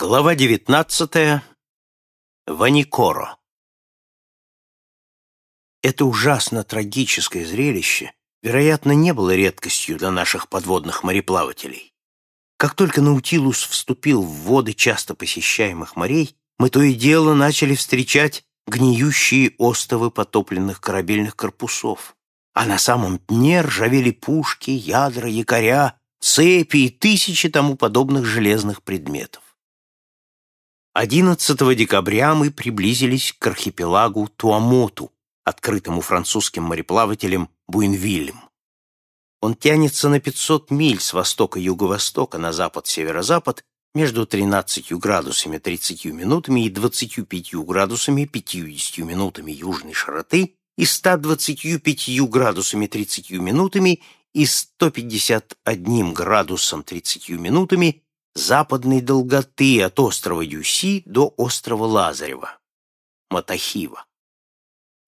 Глава девятнадцатая. Ваникоро. Это ужасно трагическое зрелище, вероятно, не было редкостью для наших подводных мореплавателей. Как только Наутилус вступил в воды часто посещаемых морей, мы то и дело начали встречать гниющие остовы потопленных корабельных корпусов, а на самом дне ржавели пушки, ядра, якоря, цепи и тысячи тому подобных железных предметов. 11 декабря мы приблизились к архипелагу Туамоту, открытому французским мореплавателем Буинвиллем. Он тянется на 500 миль с востока-юго-востока на запад-северо-запад между 13 градусами 30 минутами и 25 градусами 50 минутами южной широты и 125 градусами 30 минутами и 151 градусом 30 минутами западной долготы от острова Юси до острова Лазарева, Матахива.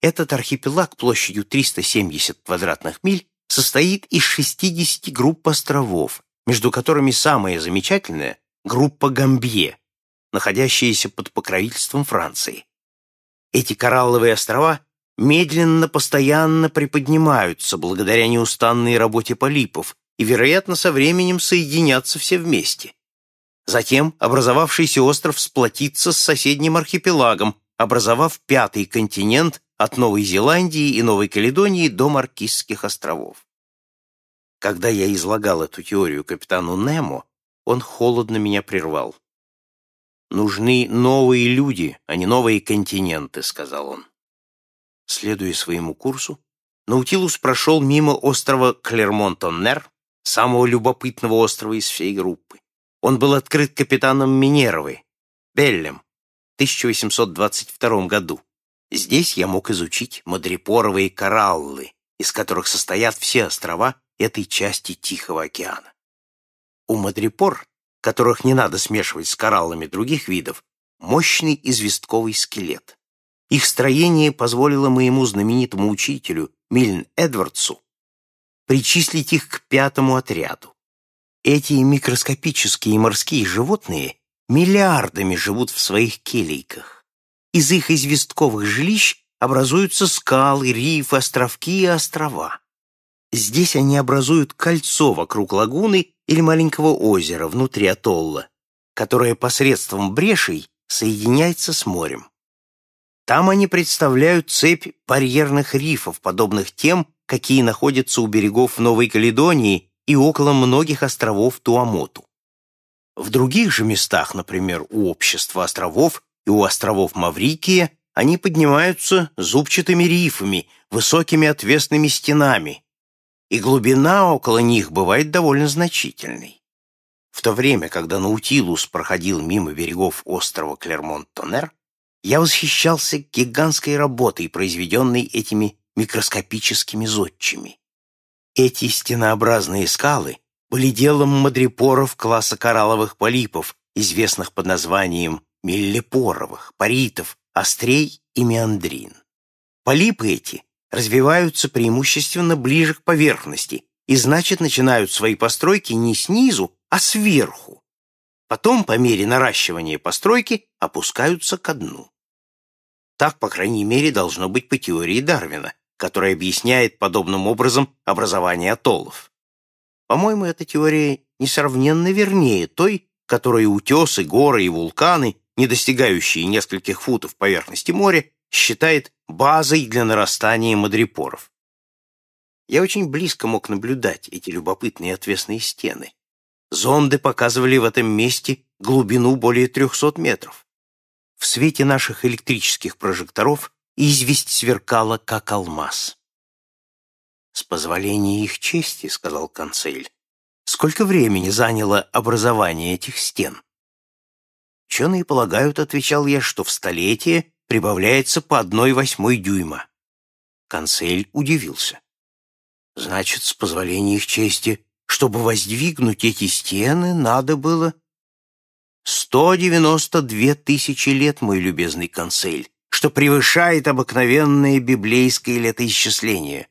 Этот архипелаг площадью 370 квадратных миль состоит из 60 групп островов, между которыми самая замечательная – группа Гамбье, находящаяся под покровительством Франции. Эти коралловые острова медленно, постоянно приподнимаются благодаря неустанной работе полипов и, вероятно, со временем соединятся все вместе. Затем образовавшийся остров сплотится с соседним архипелагом, образовав пятый континент от Новой Зеландии и Новой Каледонии до Маркизских островов. Когда я излагал эту теорию капитану Немо, он холодно меня прервал. «Нужны новые люди, а не новые континенты», — сказал он. Следуя своему курсу, Наутилус прошел мимо острова Клермон-Тоннер, самого любопытного острова из всей группы. Он был открыт капитаном Минеровой, Беллем, в 1822 году. Здесь я мог изучить мадрипоровые кораллы, из которых состоят все острова этой части Тихого океана. У мадрипор, которых не надо смешивать с кораллами других видов, мощный известковый скелет. Их строение позволило моему знаменитому учителю Мильн Эдвардсу причислить их к пятому отряду. Эти микроскопические морские животные миллиардами живут в своих келейках. Из их известковых жилищ образуются скалы, рифы, островки и острова. Здесь они образуют кольцо вокруг лагуны или маленького озера внутри атолла, которое посредством брешей соединяется с морем. Там они представляют цепь барьерных рифов, подобных тем, какие находятся у берегов Новой Каледонии и около многих островов Туамоту. В других же местах, например, у общества островов и у островов Маврикия, они поднимаются зубчатыми рифами, высокими отвесными стенами, и глубина около них бывает довольно значительной. В то время, когда Наутилус проходил мимо берегов острова Клермонт-Тоннер, я восхищался гигантской работой, произведенной этими микроскопическими зодчими. Эти стенообразные скалы были делом мадрипоров класса коралловых полипов, известных под названием миллипоровых, паритов, острей и меандрин. Полипы эти развиваются преимущественно ближе к поверхности и, значит, начинают свои постройки не снизу, а сверху. Потом, по мере наращивания постройки, опускаются ко дну. Так, по крайней мере, должно быть по теории Дарвина, который объясняет подобным образом образование атоллов. По-моему, эта теория несравненно вернее той, которой утесы, горы и вулканы, не достигающие нескольких футов поверхности моря, считает базой для нарастания мадрипоров. Я очень близко мог наблюдать эти любопытные отвесные стены. Зонды показывали в этом месте глубину более 300 метров. В свете наших электрических прожекторов известь сверкала, как алмаз. «С позволения их чести», — сказал канцель, — «сколько времени заняло образование этих стен?» «Ученые полагают», — отвечал я, — «что в столетие прибавляется по одной восьмой дюйма». Канцель удивился. «Значит, с позволения их чести, чтобы воздвигнуть эти стены, надо было...» «Сто девяносто две тысячи лет, мой любезный канцель», что превышает обыкновенное библейское летоисчисление.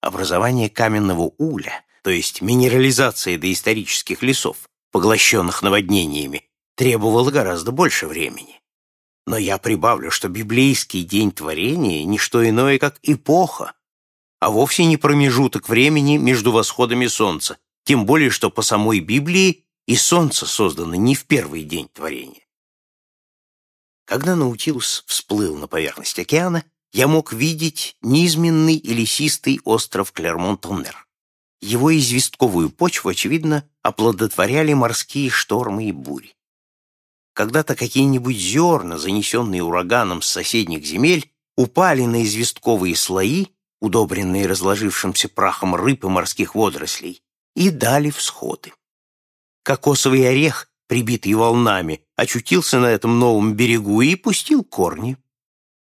Образование каменного угля, то есть минерализация доисторических лесов, поглощенных наводнениями, требовало гораздо больше времени. Но я прибавлю, что библейский день творения — не что иное, как эпоха, а вовсе не промежуток времени между восходами солнца, тем более, что по самой Библии и солнце создано не в первый день творения. Когда Наутилус всплыл на поверхность океана, я мог видеть низменный и лесистый остров Клермон-Тоннер. Его известковую почву, очевидно, оплодотворяли морские штормы и бури. Когда-то какие-нибудь зерна, занесенные ураганом с соседних земель, упали на известковые слои, удобренные разложившимся прахом рыб и морских водорослей, и дали всходы. Кокосовый орех, прибитый волнами, очутился на этом новом берегу и пустил корни.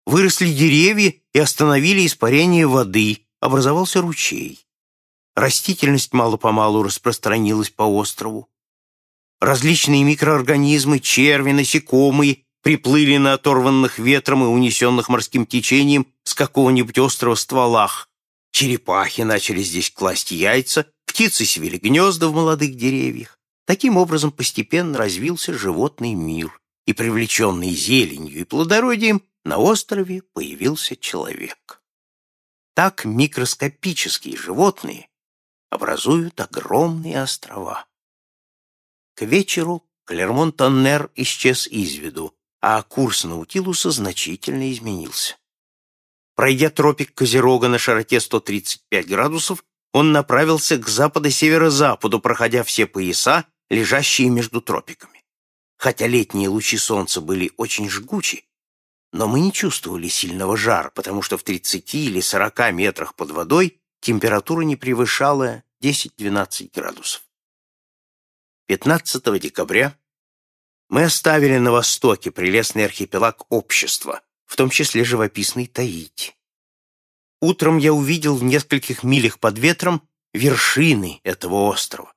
Выросли деревья и остановили испарение воды, образовался ручей. Растительность мало-помалу распространилась по острову. Различные микроорганизмы, черви, насекомые приплыли на оторванных ветром и унесенных морским течением с какого-нибудь острова стволах. Черепахи начали здесь класть яйца, птицы свели гнезда в молодых деревьях. Таким образом постепенно развился животный мир, и, привлеченный зеленью и плодородием, на острове появился человек. Так микроскопические животные образуют огромные острова. К вечеру Клермон-Тоннер исчез из виду, а курс Наутилуса значительно изменился. Пройдя тропик Козерога на широте 135 градусов, он направился к западо-северо-западу, проходя все пояса, лежащие между тропиками. Хотя летние лучи солнца были очень жгучи, но мы не чувствовали сильного жара, потому что в 30 или 40 метрах под водой температура не превышала 10-12 градусов. 15 декабря мы оставили на востоке прелестный архипелаг общества, в том числе живописный Таити. Утром я увидел в нескольких милях под ветром вершины этого острова.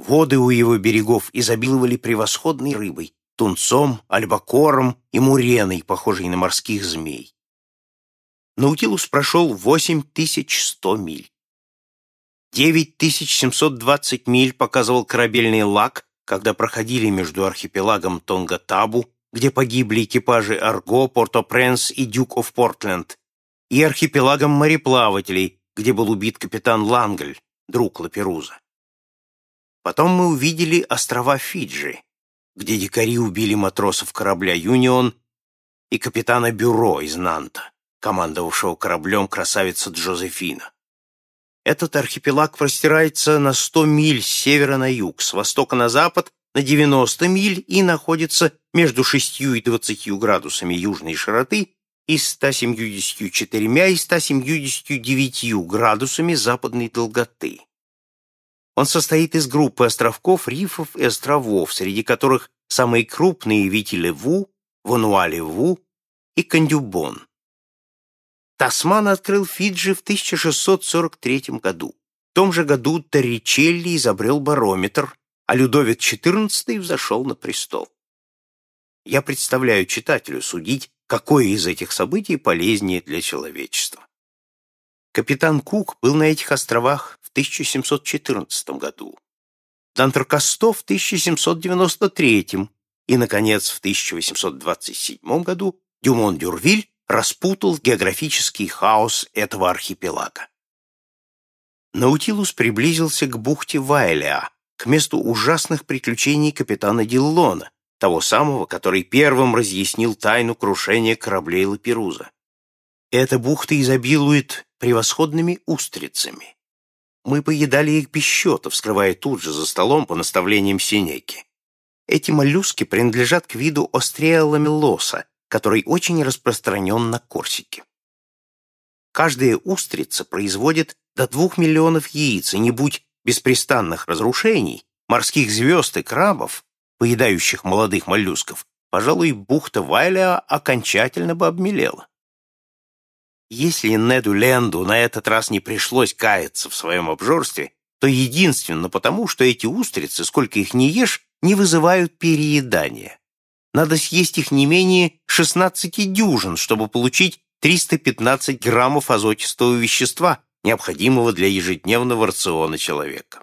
Воды у его берегов изобиловали превосходной рыбой, тунцом, альбакором и муреной, похожей на морских змей. Наутилус прошел 8100 миль. 9720 миль показывал корабельный лак, когда проходили между архипелагом Тонга-Табу, где погибли экипажи Арго, Порто-Пренс и Дюк оф Портленд, и архипелагом мореплавателей, где был убит капитан Лангль, друг Лаперуза. Потом мы увидели острова Фиджи, где дикари убили матросов корабля «Юнион» и капитана Бюро из Нанта, командовавшего кораблем красавица Джозефина. Этот архипелаг простирается на 100 миль с севера на юг, с востока на запад на 90 миль и находится между 6 и 20 градусами южной широты и 174 и 179 градусами западной долготы. Он состоит из группы островков, рифов и островов, среди которых самые крупные Витилеву, Вануалеву и Кандюбон. Тасман открыл Фиджи в 1643 году. В том же году Торричелли изобрел барометр, а Людовик XIV взошел на престол. Я представляю читателю судить, какое из этих событий полезнее для человечества. Капитан Кук был на этих островах в 1714 году, Дантрокасто в 1793 и, наконец, в 1827 году Дюмон-Дюрвиль распутал географический хаос этого архипелага. Наутилус приблизился к бухте Вайлеа, к месту ужасных приключений капитана Диллона, того самого, который первым разъяснил тайну крушения кораблей Лаперуза. Эта бухта изобилует превосходными устрицами. Мы поедали их без счета, вскрывая тут же за столом по наставлениям Синеки. Эти моллюски принадлежат к виду Острея ламеллоса, который очень распространен на Корсике. Каждая устрица производит до двух миллионов яиц, и не будь беспрестанных разрушений, морских звезд и крабов, поедающих молодых моллюсков, пожалуй, бухта Вайля окончательно бы обмелела. Если Неду Ленду на этот раз не пришлось каяться в своем обжорстве, то единственно потому, что эти устрицы, сколько их ни ешь, не вызывают переедания. Надо съесть их не менее 16 дюжин, чтобы получить 315 граммов азотистого вещества, необходимого для ежедневного рациона человека.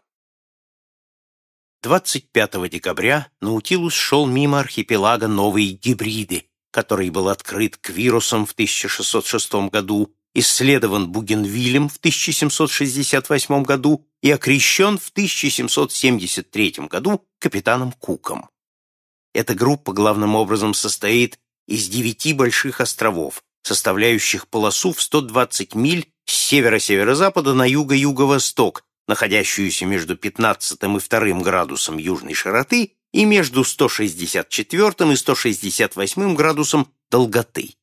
25 декабря Наутилус шел мимо архипелага Новые Гибриды, который был открыт Квирусом в 1606 году, исследован Бугенвилем в 1768 году и окрещен в 1773 году капитаном Куком. Эта группа главным образом состоит из девяти больших островов, составляющих полосу в 120 миль с севера-северо-запада на юго-юго-восток, находящуюся между 15 и 2 градусом южной широты и между 164 и 168 градусом долготы.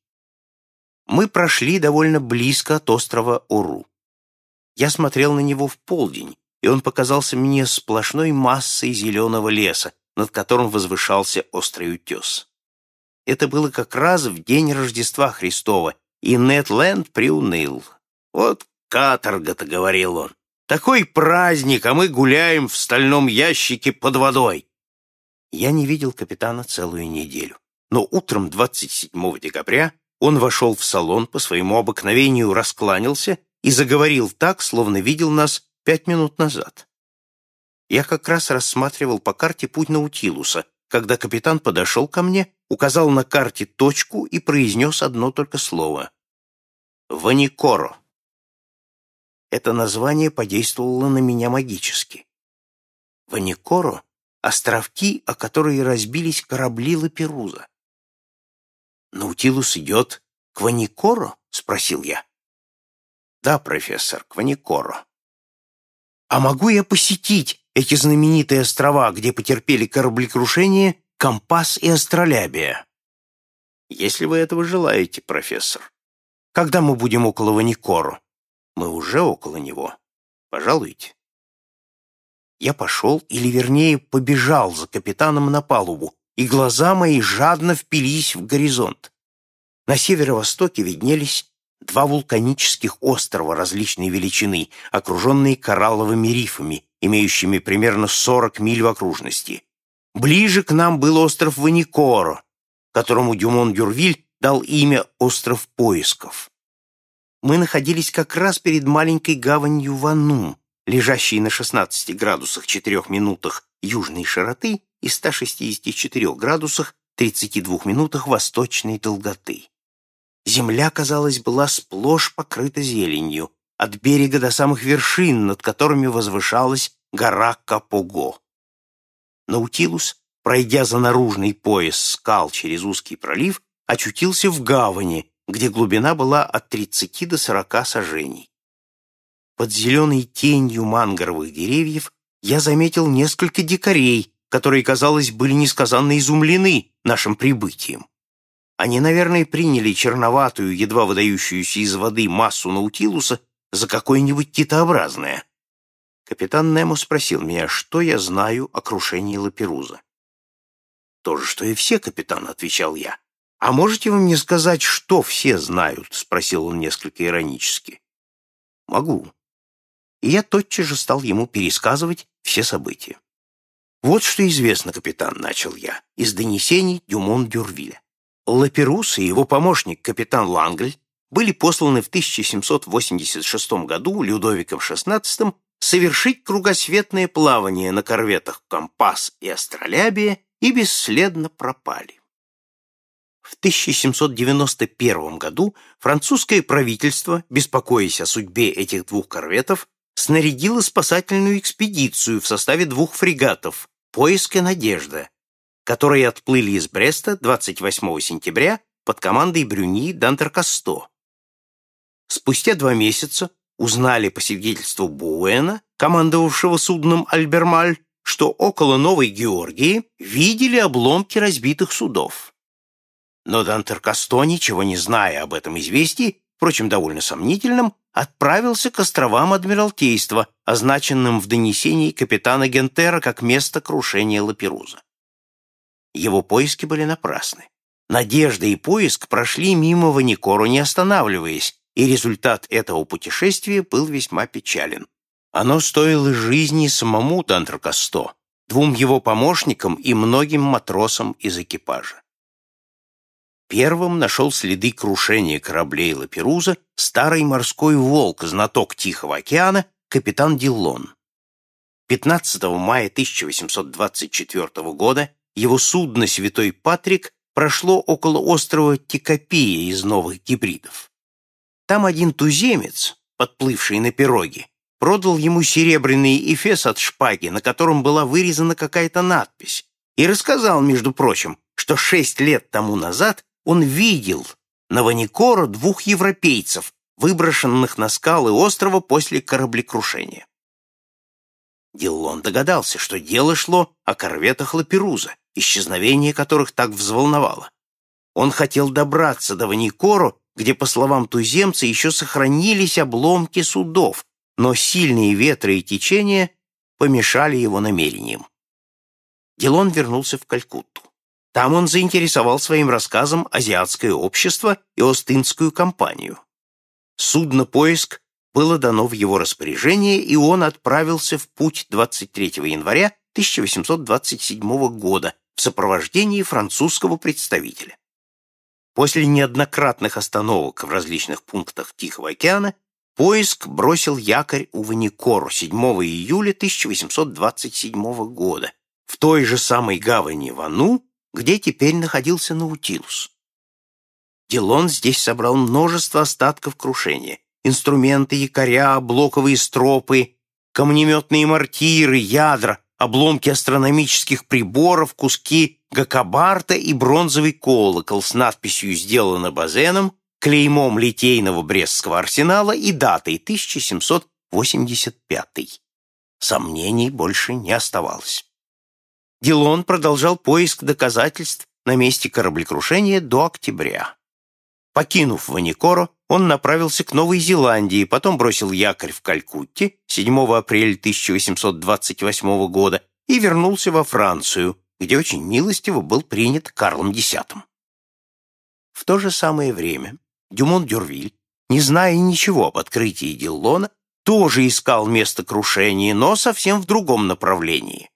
Мы прошли довольно близко от острова Уру. Я смотрел на него в полдень, и он показался мне сплошной массой зеленого леса, над которым возвышался острый утес. Это было как раз в день Рождества Христова, и Нед Ленд приуныл. «Вот каторга-то», — говорил он, — «такой праздник, а мы гуляем в стальном ящике под водой». Я не видел капитана целую неделю, но утром 27 декабря он вошел в салон, по своему обыкновению раскланялся и заговорил так, словно видел нас пять минут назад. Я как раз рассматривал по карте путь Наутилуса, когда капитан подошел ко мне, указал на карте точку и произнес одно только слово. «Ваникоро». Это название подействовало на меня магически. Ваникоро — островки, о которые разбились корабли Лаперуза. «Наутилус идет к Ваникоро?» — спросил я. «Да, профессор, к Ваникоро». «А могу я посетить эти знаменитые острова, где потерпели кораблекрушение Компас и Астролябия. Если вы этого желаете, профессор. Когда мы будем около Ваникору? Мы уже около него. Пожалуйте. Я пошел, или вернее побежал за капитаном на палубу, и глаза мои жадно впились в горизонт. На северо-востоке виднелись два вулканических острова различной величины, окруженные коралловыми рифами, имеющими примерно 40 миль в окружности. Ближе к нам был остров Ваникоро, которому Дюмон-Дюрвиль дал имя «Остров поисков». Мы находились как раз перед маленькой гаванью Вану, лежащей на 16 градусах 4 минутах южной широты и 164 градусах 32 минутах восточной долготы. Земля, казалось, была сплошь покрыта зеленью, от берега до самых вершин, над которыми возвышалась гора Капого. Наутилус, пройдя за наружный пояс скал через узкий пролив, очутился в гавани, где глубина была от 30 до 40 сажений. Под зеленой тенью мангровых деревьев я заметил несколько дикарей, которые, казалось, были несказанно изумлены нашим прибытием. Они, наверное, приняли черноватую, едва выдающуюся из воды массу наутилуса за какое-нибудь китообразное. Капитан Немо спросил меня, что я знаю о крушении Лаперуза. «То же, что и все, капитан», — отвечал я. «А можете вы мне сказать, что все знают?» — спросил он несколько иронически. «Могу». И я тотчас же стал ему пересказывать все события. «Вот что известно, капитан», — начал я, из донесений Дюмон-Дюрвиля. Лаперус и его помощник, капитан Лангль, были посланы в 1786 году Людовиком XVI совершить кругосветное плавание на корветах «Компас» и «Астролябия» и бесследно пропали. В 1791 году французское правительство, беспокоясь о судьбе этих двух корветов, снарядило спасательную экспедицию в составе двух фрегатов «Поиск и надежда», которые отплыли из Бреста 28 сентября под командой Брюни Дантер-Касто. Спустя два месяца узнали по свидетельству Буэна, командовавшего судном Альбермаль, что около Новой Георгии видели обломки разбитых судов. Но Дантер Касто, ничего не зная об этом известии, впрочем, довольно сомнительном, отправился к островам Адмиралтейства, означенным в донесении капитана Гентера как место крушения Лаперуза. Его поиски были напрасны. Надежда и поиск прошли мимо Ваникору, не останавливаясь, и результат этого путешествия был весьма печален. Оно стоило жизни самому Дантрокосто, двум его помощникам и многим матросам из экипажа. Первым нашел следы крушения кораблей Лаперуза старый морской волк, знаток Тихого океана, капитан Диллон. 15 мая 1824 года его судно «Святой Патрик» прошло около острова Тикопия из новых гибридов. Там один туземец, подплывший на пироге, продал ему серебряный эфес от шпаги, на котором была вырезана какая-то надпись, и рассказал, между прочим, что шесть лет тому назад он видел на Ваникоро двух европейцев, выброшенных на скалы острова после кораблекрушения. Диллон догадался, что дело шло о корветах Лаперуза, исчезновение которых так взволновало. Он хотел добраться до Ваникоро, где, по словам туземца, еще сохранились обломки судов, но сильные ветры и течения помешали его намерениям. Дилон вернулся в Калькутту. Там он заинтересовал своим рассказом азиатское общество и Остинскую компанию. Судно-поиск было дано в его распоряжение, и он отправился в путь 23 января 1827 года в сопровождении французского представителя. После неоднократных остановок в различных пунктах Тихого океана поиск бросил якорь у Ваникору 7 июля 1827 года в той же самой гавани Вану, где теперь находился Наутилус. Дилон здесь собрал множество остатков крушения, инструменты, якоря, блоковые стропы, камнеметные мортиры, ядра, обломки астрономических приборов, куски гакабарта и бронзовый колокол с надписью «Сделано Базеном», клеймом Литейного Брестского арсенала и датой 1785. Сомнений больше не оставалось. Дилон продолжал поиск доказательств на месте кораблекрушения до октября. Покинув Ваникоро, он направился к Новой Зеландии, потом бросил якорь в Калькутте 7 апреля 1828 года и вернулся во Францию, где очень милостиво был принят Карлом X. В то же самое время Дюмон-Дюрвиль, не зная ничего об открытии Диллона, тоже искал место крушения, но совсем в другом направлении.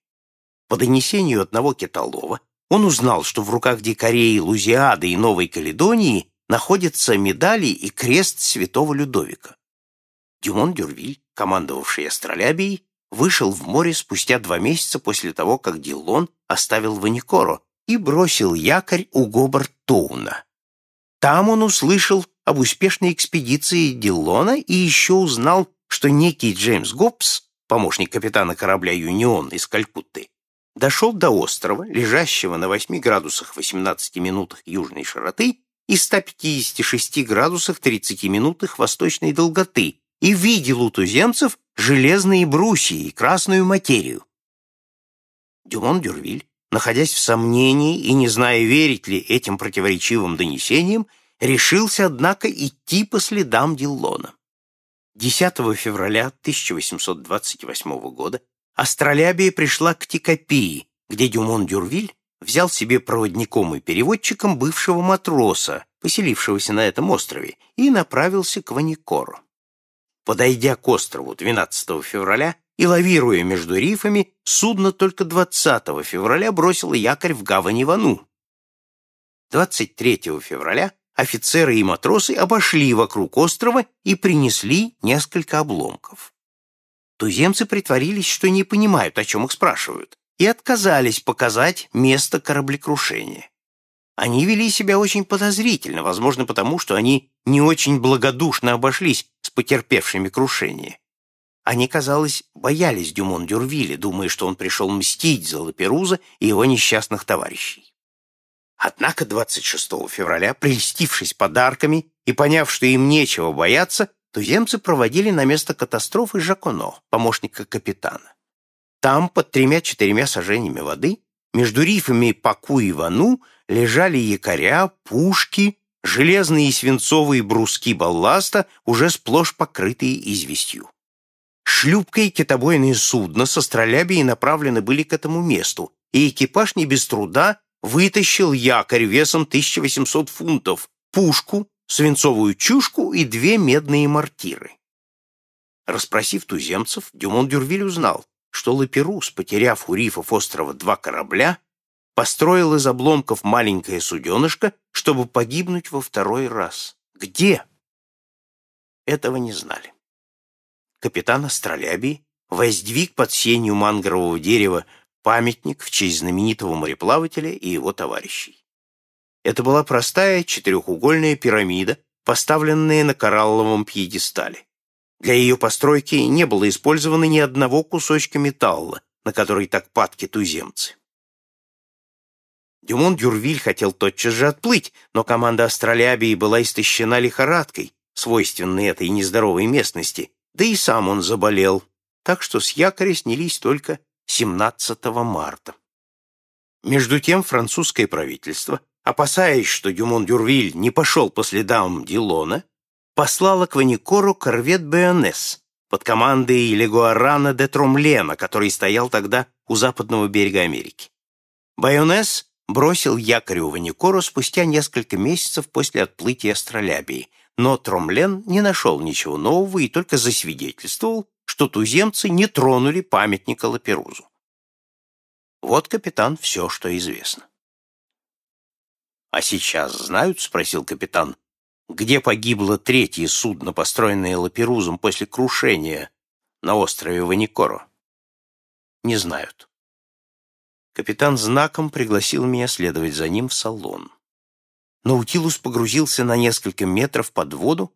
По донесению одного китолова он узнал, что в руках дикарей Лузиады и Новой Каледонии находятся медали и крест святого Людовика. Дюмон Дюрвиль, командовавший астролябией, вышел в море спустя два месяца после того, как Диллон оставил Ваникоро и бросил якорь у Гобартоуна. Там он услышал об успешной экспедиции Диллона и еще узнал, что некий Джеймс Гоббс, помощник капитана корабля «Юнион» из Калькутты, дошел до острова, лежащего на 8 градусах 18 минутах южной широты и 156 градусах 30 минутах восточной долготы и видел у туземцев железные брусья и красную материю. Дюмон Дюрвиль, находясь в сомнении и не зная, верить ли этим противоречивым донесениям, решился, однако, идти по следам Диллона. 10 февраля 1828 года Астролябия пришла к Тикопии, где Дюмон Дюрвиль взял себе проводником и переводчиком бывшего матроса, поселившегося на этом острове, и направился к Ваникору. Подойдя к острову 12 февраля и лавируя между рифами, судно только 20 февраля бросило якорь в гавани Вану. 23 февраля офицеры и матросы обошли вокруг острова и принесли несколько обломков. Туземцы притворились, что не понимают, о чем их спрашивают, и отказались показать место кораблекрушения. Они вели себя очень подозрительно, возможно, потому, что они не очень благодушно обошлись с потерпевшими крушение. Они, казалось, боялись Дюмон Дюрвиля, думая, что он пришел мстить за Лаперуза и его несчастных товарищей. Однако 26 февраля, прельстившись подарками и поняв, что им нечего бояться, туземцы проводили на место катастрофы Жаконо, помощника капитана. Там, под тремя-четырьмя сажениями воды, между рифами Паку и Вану, лежали якоря, пушки, железные и свинцовые бруски балласта, уже сплошь покрытые известью. Шлюпка и китобойное судно с астролябией направлены были к этому месту, и экипаж не без труда вытащил якорь весом 1800 фунтов, пушку, свинцовую чушку и две медные мортиры. Распросив туземцев, Дюмон Дюрвиль узнал, что Лаперус, потеряв у рифов острова два корабля, построил из обломков маленькое суденышко, чтобы погибнуть во второй раз. Где? Этого не знали. Капитан Астролябий воздвиг под сенью мангрового дерева памятник в честь знаменитого мореплавателя и его товарищей. Это была простая четырехугольная пирамида, поставленная на коралловом пьедестале. Для ее постройки не было использовано ни одного кусочка металла, на который так падки туземцы. Дюмон Дюрвиль хотел тотчас же отплыть, но команда Астролябии была истощена лихорадкой, свойственной этой нездоровой местности, да и сам он заболел, так что с якоря снялись только 17 марта. Между тем французское правительство, опасаясь, что Дюмон Дюрвиль не пошел по следам Дилона, послало к Ваникору корвет Беонес под командой Легуарана де Тромлена, который стоял тогда у западного берега Америки. Байонес бросил якорь у Ваникору спустя несколько месяцев после отплытия Астролябии, но Тромлен не нашел ничего нового и только засвидетельствовал, что туземцы не тронули памятника Лаперузу. Вот, капитан, все, что известно. «А сейчас знают?» — спросил капитан. «Где погибло третье судно, построенное Лаперузом после крушения на острове Ваникоро?» «Не знают». Капитан знаком пригласил меня следовать за ним в салон. Наутилус погрузился на несколько метров под воду,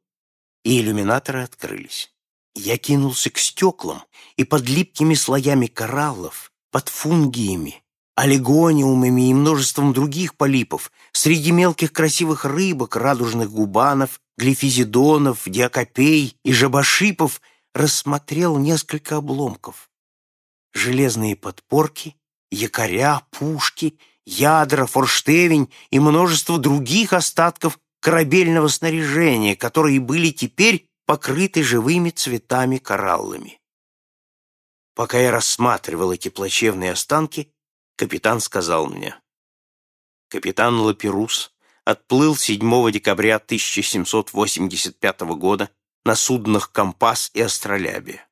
и иллюминаторы открылись. Я кинулся к стеклам, и под липкими слоями кораллов, под фунгиями, олигониумами и множеством других полипов, среди мелких красивых рыбок, радужных губанов, глифизидонов, диакопей и жабошипов рассмотрел несколько обломков. Железные подпорки, якоря, пушки, ядра, форштевень и множество других остатков корабельного снаряжения, которые были теперь покрыты живыми цветами-кораллами. Пока я рассматривал эти плачевные останки, капитан сказал мне. Капитан Лаперус отплыл 7 декабря 1785 года на суднах «Компас» и «Астролябия».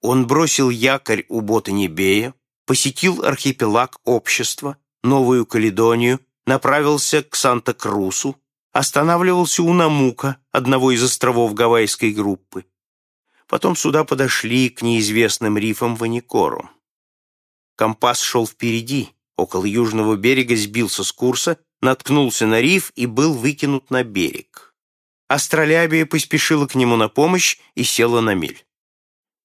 Он бросил якорь у Ботанибея, посетил архипелаг общества, Новую Каледонию, направился к Санта-Крусу, останавливался у Намука, одного из островов Гавайской группы. Потом сюда подошли к неизвестным рифам Ваникору. Компас шел впереди, около южного берега сбился с курса, наткнулся на риф и был выкинут на берег. Астролябия поспешила к нему на помощь и села на мель.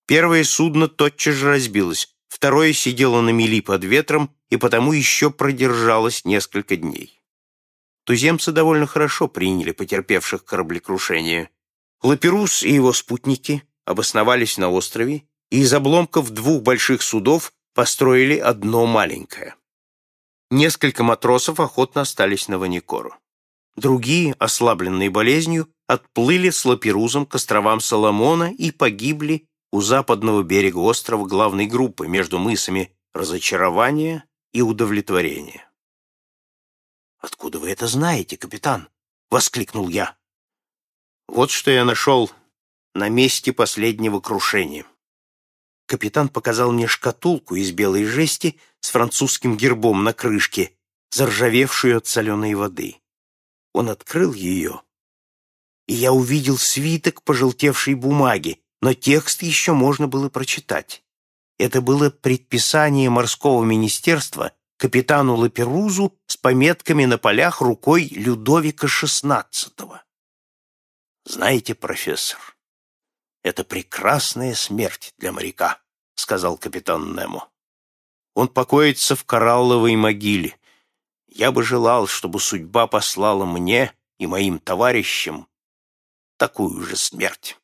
Первое судно тотчас же разбилось, второе сидело на мели под ветром и потому еще продержалось несколько дней. Туземцы довольно хорошо приняли потерпевших кораблекрушение. Лаперус и его спутники обосновались на острове и из обломков двух больших судов построили одно маленькое. Несколько матросов охотно остались на Ваникору. Другие, ослабленные болезнью, отплыли с Лаперузом к островам Соломона и погибли у западного берега острова главной группы между мысами разочарования и удовлетворения. «Откуда вы это знаете, капитан?» — воскликнул я. «Вот что я нашел на месте последнего крушения». Капитан показал мне шкатулку из белой жести с французским гербом на крышке, заржавевшую от соленой воды. Он открыл ее, и я увидел свиток пожелтевшей бумаги, но текст еще можно было прочитать. Это было предписание морского министерства капитану Лаперузу с пометками на полях рукой Людовика XVI. «Знаете, профессор, это прекрасная смерть для моряка», — сказал капитан Немо. «Он покоится в коралловой могиле. Я бы желал, чтобы судьба послала мне и моим товарищам такую же смерть».